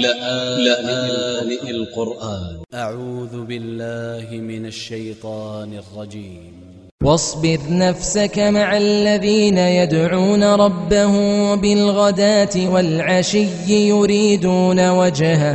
لآن القرآن. أ ع و ذ ب ا ل ل ه من ا ل ش ي ط ا ن ا ل ج ي م واصبر نفسك مع الذين يدعون ربهم بالغداة والعشي يريدون وجهه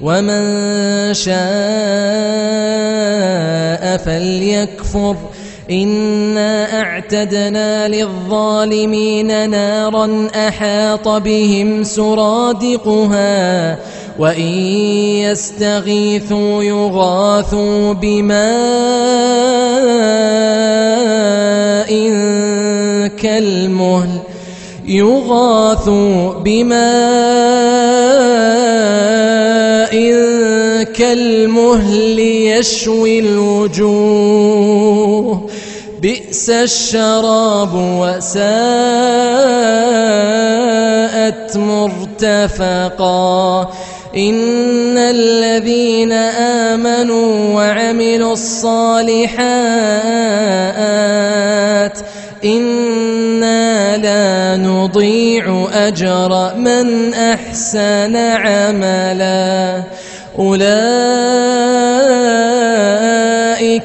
ومن شاء فليكفر إنا أعتدنا للظالمين نارا أحاط بهم سرادقها وإن يستغيثوا يغاثوا بماء كالمهل يغاثوا بماء كالمهل يشوي الوجوه بئس الشراب وساءت مرتفقا. إن الذين آمنوا وعملوا الصالحات إنا نضيع أجر من أحسن عملا. أولئك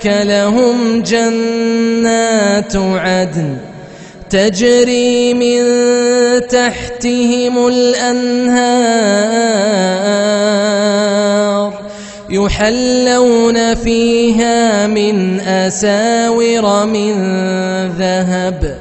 لهم جنات عدن تجري من تحتهم الأنهار يحلون فيها من أساور من ذهب.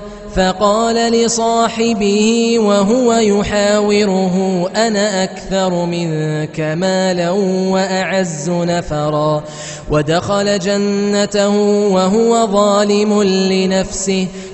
فقال لصاحبه وهو يحاوره أنا أكثر منك مالا وأعز نفرا. ودخل جنته وهو ظالم لنفسه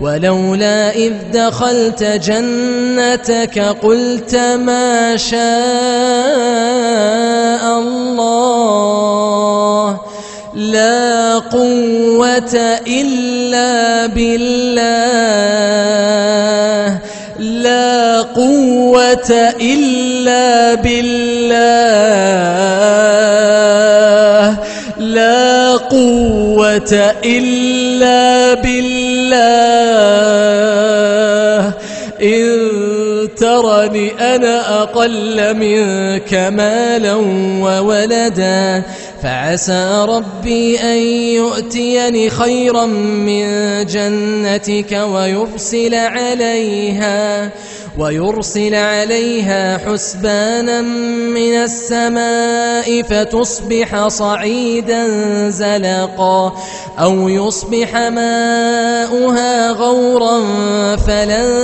ولولا إذ دخلت جنتك قلت ما شاء الله لا قوة إلا بالله لا قوة إلا بالله لا قوة إلا بالله أقل منك مالا وولدا فعسى ربي أن يؤتيني خيرا من جنتك ويرسل عليها ويرسل عليها حسبانا من السماء فتصبح صعيدا زلقا أو يصبح ماؤها غورا فلن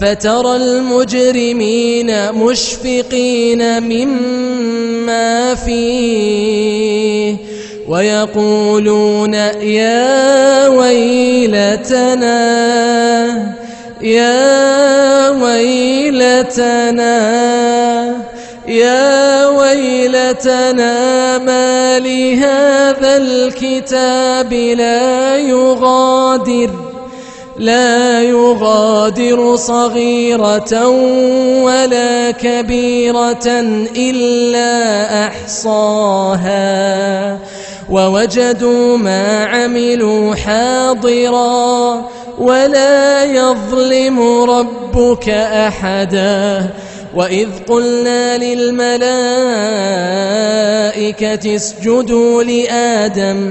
فترى المجرمين مشفقين مما فيه ويقولون يا ويلتنا يا ويلتنا يا ويلتنا ما لهذا الكتاب لا يغادر. لا يغادر صغيرة ولا كبيرة إلا أحصاها. ووجدوا ما عملوا حاضرا ولا يظلم ربك أحدا. وإذ قلنا للملائكة اسجدوا لآدم